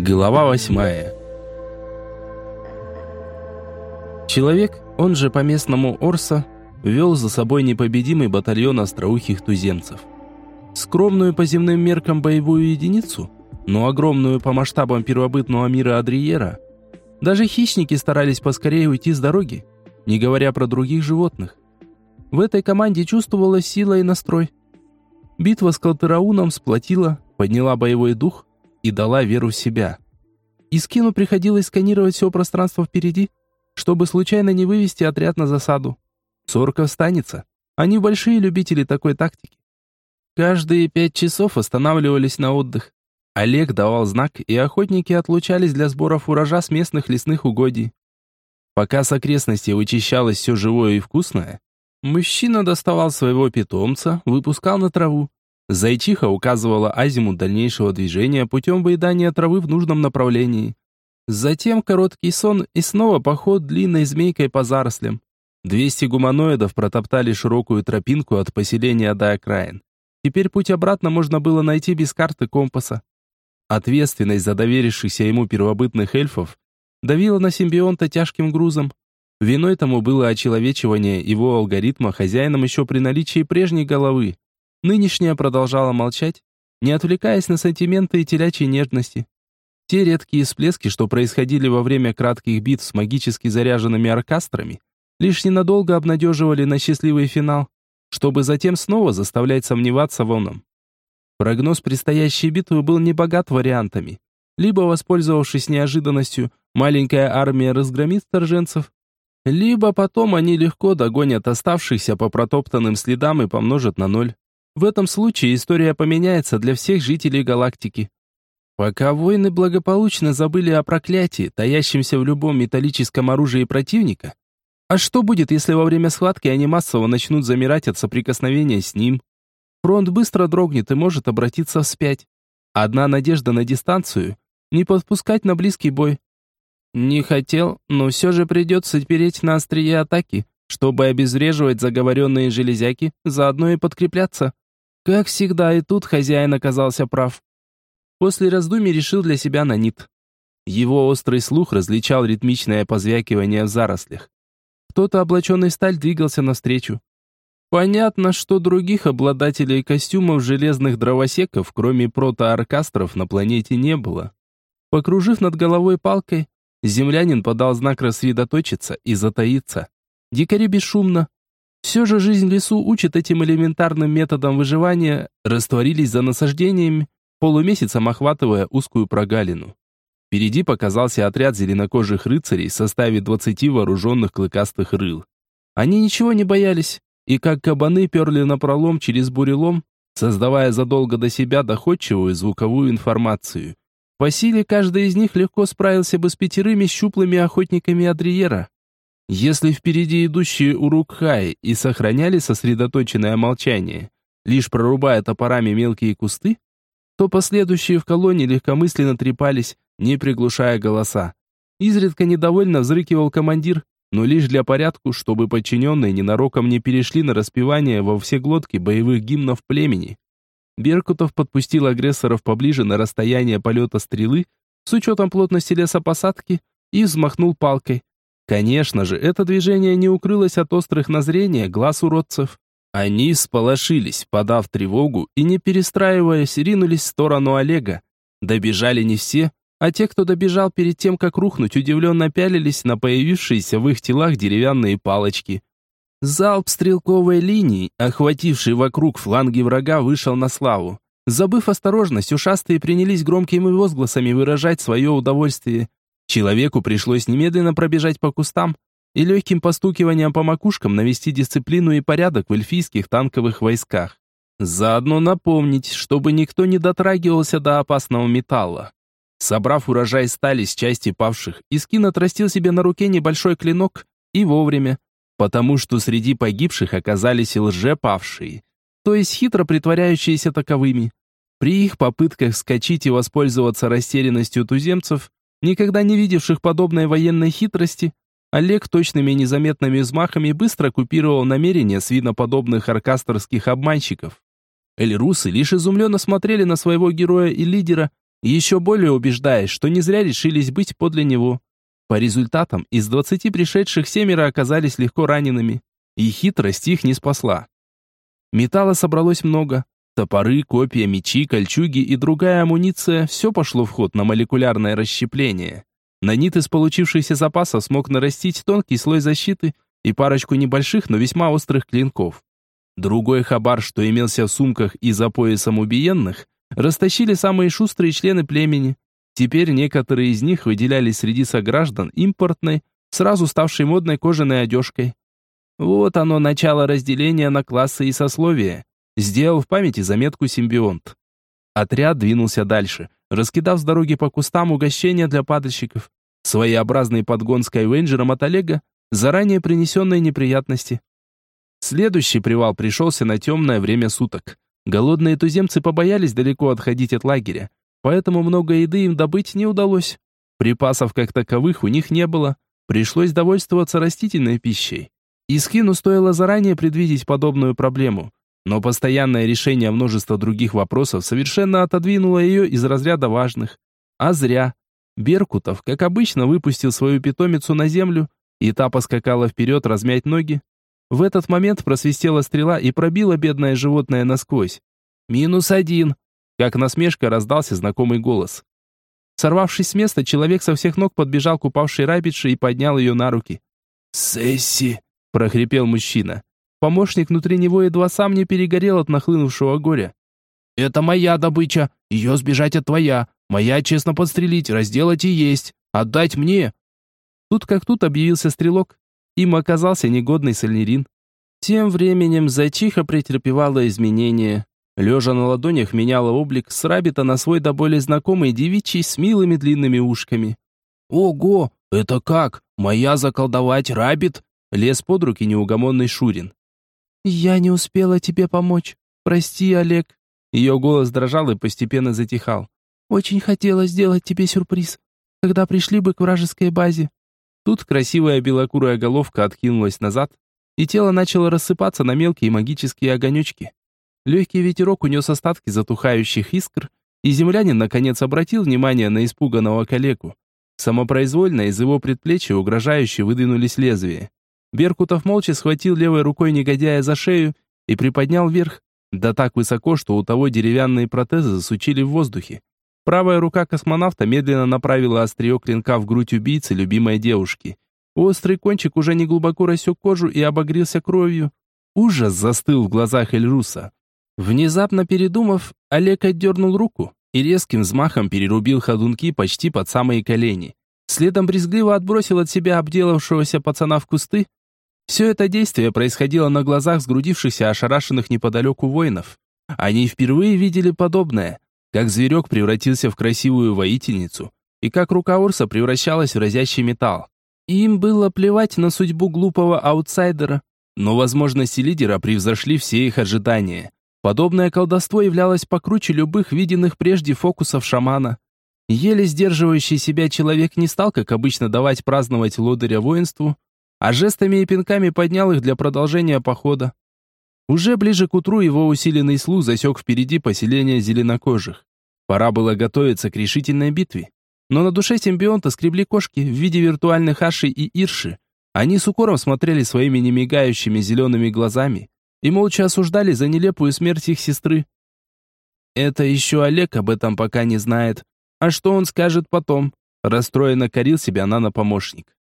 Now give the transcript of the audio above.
Глава восьмая. Человек, он же по-местному Орса, вел за собой непобедимый батальон остроухих туземцев. Скромную по земным меркам боевую единицу, но огромную по масштабам первобытного мира Адриера, даже хищники старались поскорее уйти с дороги, не говоря про других животных. В этой команде чувствовалась сила и настрой. Битва с Калтерауном сплотила, подняла боевой дух, и дала веру в себя. Искину приходилось сканировать все пространство впереди, чтобы случайно не вывести отряд на засаду. Сорка встанется. Они большие любители такой тактики. Каждые пять часов останавливались на отдых. Олег давал знак, и охотники отлучались для сборов урожа с местных лесных угодий. Пока с окрестностей вычищалось все живое и вкусное, мужчина доставал своего питомца, выпускал на траву, Зайчиха указывала азимут дальнейшего движения путем выедания травы в нужном направлении. Затем короткий сон и снова поход длинной змейкой по зарослям. Двести гуманоидов протоптали широкую тропинку от поселения до окраин. Теперь путь обратно можно было найти без карты компаса. Ответственность за доверившихся ему первобытных эльфов давила на симбионта тяжким грузом. Виной тому было очеловечивание его алгоритма хозяином еще при наличии прежней головы. Нынешняя продолжала молчать, не отвлекаясь на сантименты и телячьи нежности. Те редкие всплески, что происходили во время кратких битв с магически заряженными оркастрами, лишь ненадолго обнадеживали на счастливый финал, чтобы затем снова заставлять сомневаться в оном. Прогноз предстоящей битвы был не богат вариантами. Либо, воспользовавшись неожиданностью, маленькая армия разгромит вторженцев, либо потом они легко догонят оставшихся по протоптанным следам и помножат на ноль. В этом случае история поменяется для всех жителей галактики. Пока воины благополучно забыли о проклятии, таящемся в любом металлическом оружии противника, а что будет, если во время схватки они массово начнут замирать от соприкосновения с ним? Фронт быстро дрогнет и может обратиться вспять. Одна надежда на дистанцию – не подпускать на близкий бой. Не хотел, но все же придется переть на острие атаки, чтобы обезвреживать заговоренные железяки, заодно и подкрепляться. Как всегда, и тут хозяин оказался прав. После раздумий решил для себя нанит. Его острый слух различал ритмичное позвякивание в зарослях. Кто-то, облаченный в сталь, двигался навстречу. Понятно, что других обладателей костюмов железных дровосеков, кроме протооркастров, на планете не было. Покружив над головой палкой, землянин подал знак рассредоточиться и затаиться. Дикари бесшумно, все же жизнь в лесу учит этим элементарным методам выживания, растворились за насаждениями, полумесяцем охватывая узкую прогалину. Впереди показался отряд зеленокожих рыцарей в составе 20 вооруженных клыкастых рыл. Они ничего не боялись, и как кабаны перли напролом через бурелом, создавая задолго до себя доходчивую звуковую информацию. По силе каждый из них легко справился бы с пятерыми щуплыми охотниками Адриера. Если впереди идущие урукхаи и сохраняли сосредоточенное молчание, лишь прорубая топорами мелкие кусты, то последующие в колонне легкомысленно трепались, не приглушая голоса. Изредка недовольно взрыкивал командир, но лишь для порядку, чтобы подчиненные ненароком не перешли на распевание во все глотки боевых гимнов племени. Беркутов подпустил агрессоров поближе на расстояние полета стрелы с учетом плотности лесопосадки и взмахнул палкой, Конечно же, это движение не укрылось от острых назрения глаз уродцев. Они сполошились, подав тревогу, и, не перестраиваясь, ринулись в сторону Олега. Добежали не все, а те, кто добежал перед тем, как рухнуть, удивленно пялились на появившиеся в их телах деревянные палочки. Залп стрелковой линии, охвативший вокруг фланги врага, вышел на славу. Забыв осторожность, ушастые принялись громкими возгласами выражать свое удовольствие. Человеку пришлось немедленно пробежать по кустам и легким постукиванием по макушкам навести дисциплину и порядок в эльфийских танковых войсках. Заодно напомнить, чтобы никто не дотрагивался до опасного металла. Собрав урожай стали с части павших, Искин отрастил себе на руке небольшой клинок и вовремя, потому что среди погибших оказались лжепавшие, то есть хитро притворяющиеся таковыми. При их попытках скачить и воспользоваться растерянностью туземцев, Никогда не видевших подобной военной хитрости, Олег точными незаметными взмахами быстро купировал намерения свиноподобных аркастерских обманщиков. Эльрусы лишь изумленно смотрели на своего героя и лидера, еще более убеждаясь, что не зря решились быть подле него. По результатам, из двадцати пришедших семеро оказались легко ранеными, и хитрость их не спасла. Металла собралось много. Топоры, копья, мечи, кольчуги и другая амуниция – все пошло в ход на молекулярное расщепление. Нанит из получившихся запасов смог нарастить тонкий слой защиты и парочку небольших, но весьма острых клинков. Другой хабар, что имелся в сумках и за поясом убиенных, растащили самые шустрые члены племени. Теперь некоторые из них выделялись среди сограждан импортной, сразу ставшей модной кожаной одежкой. Вот оно, начало разделения на классы и сословия. Сделал в памяти заметку симбионт. Отряд двинулся дальше, раскидав с дороги по кустам угощения для падальщиков. Своеобразный подгон Скайвенджером от Олега, заранее принесенные неприятности. Следующий привал пришелся на темное время суток. Голодные туземцы побоялись далеко отходить от лагеря, поэтому много еды им добыть не удалось. Припасов как таковых у них не было, пришлось довольствоваться растительной пищей. Искину стоило заранее предвидеть подобную проблему, но постоянное решение множества других вопросов совершенно отодвинуло ее из разряда важных. А зря. Беркутов, как обычно, выпустил свою питомицу на землю, и та поскакала вперед размять ноги, в этот момент просвистела стрела и пробила бедное животное насквозь. «Минус один!» Как насмешка раздался знакомый голос. Сорвавшись с места, человек со всех ног подбежал к упавшей рабитше и поднял ее на руки. «Сесси!» – прохрипел мужчина. Помощник внутри него едва сам не перегорел от нахлынувшего горя. «Это моя добыча, ее сбежать от твоя. Моя честно подстрелить, разделать и есть. Отдать мне!» Тут как тут объявился стрелок, им оказался негодный сальнерин. Тем временем зайчиха претерпевала изменения. Лежа на ладонях меняла облик с рабита на свой до боли знакомый девичий с милыми длинными ушками. «Ого, это как? Моя заколдовать рабит?» Лез под руки неугомонный Шурин. «Я не успела тебе помочь. Прости, Олег». Ее голос дрожал и постепенно затихал. «Очень хотела сделать тебе сюрприз, когда пришли бы к вражеской базе. Тут красивая белокурая головка откинулась назад, и тело начало рассыпаться на мелкие магические огонечки. Легкий ветерок унес остатки затухающих искр, и землянин наконец обратил внимание на испуганного калеку. Самопроизвольно из его предплечья угрожающе выдвинулись лезвия. Беркутов молча схватил левой рукой негодяя за шею и приподнял вверх, да так высоко, что у того деревянные протезы засучили в воздухе. Правая рука космонавта медленно направила острие клинка в грудь убийцы любимой девушки. Острый кончик уже не глубоко рассек кожу и обогрелся кровью. Ужас застыл в глазах Эльруса. Внезапно передумав, Олег отдернул руку и резким взмахом перерубил ходунки почти под самые колени. Следом брезгливо отбросил от себя обделавшегося пацана в кусты. Все это действие происходило на глазах сгрудившихся ошарашенных неподалеку воинов. Они впервые видели подобное как зверек превратился в красивую воительницу, и как рука Урса превращалась в разящий металл. Им было плевать на судьбу глупого аутсайдера, но возможности лидера превзошли все их ожидания. Подобное колдовство являлось покруче любых виденных прежде фокусов шамана. Еле сдерживающий себя человек не стал, как обычно, давать праздновать лодыря воинству, а жестами и пинками поднял их для продолжения похода. Уже ближе к утру его усиленный слух засек впереди поселение зеленокожих. Пора было готовиться к решительной битве. Но на душе симбионта скребли кошки в виде виртуальных аши и ирши. Они с укором смотрели своими немигающими зелеными глазами и молча осуждали за нелепую смерть их сестры. Это еще Олег об этом пока не знает. А что он скажет потом? Расстроенно корил себя нано-помощник.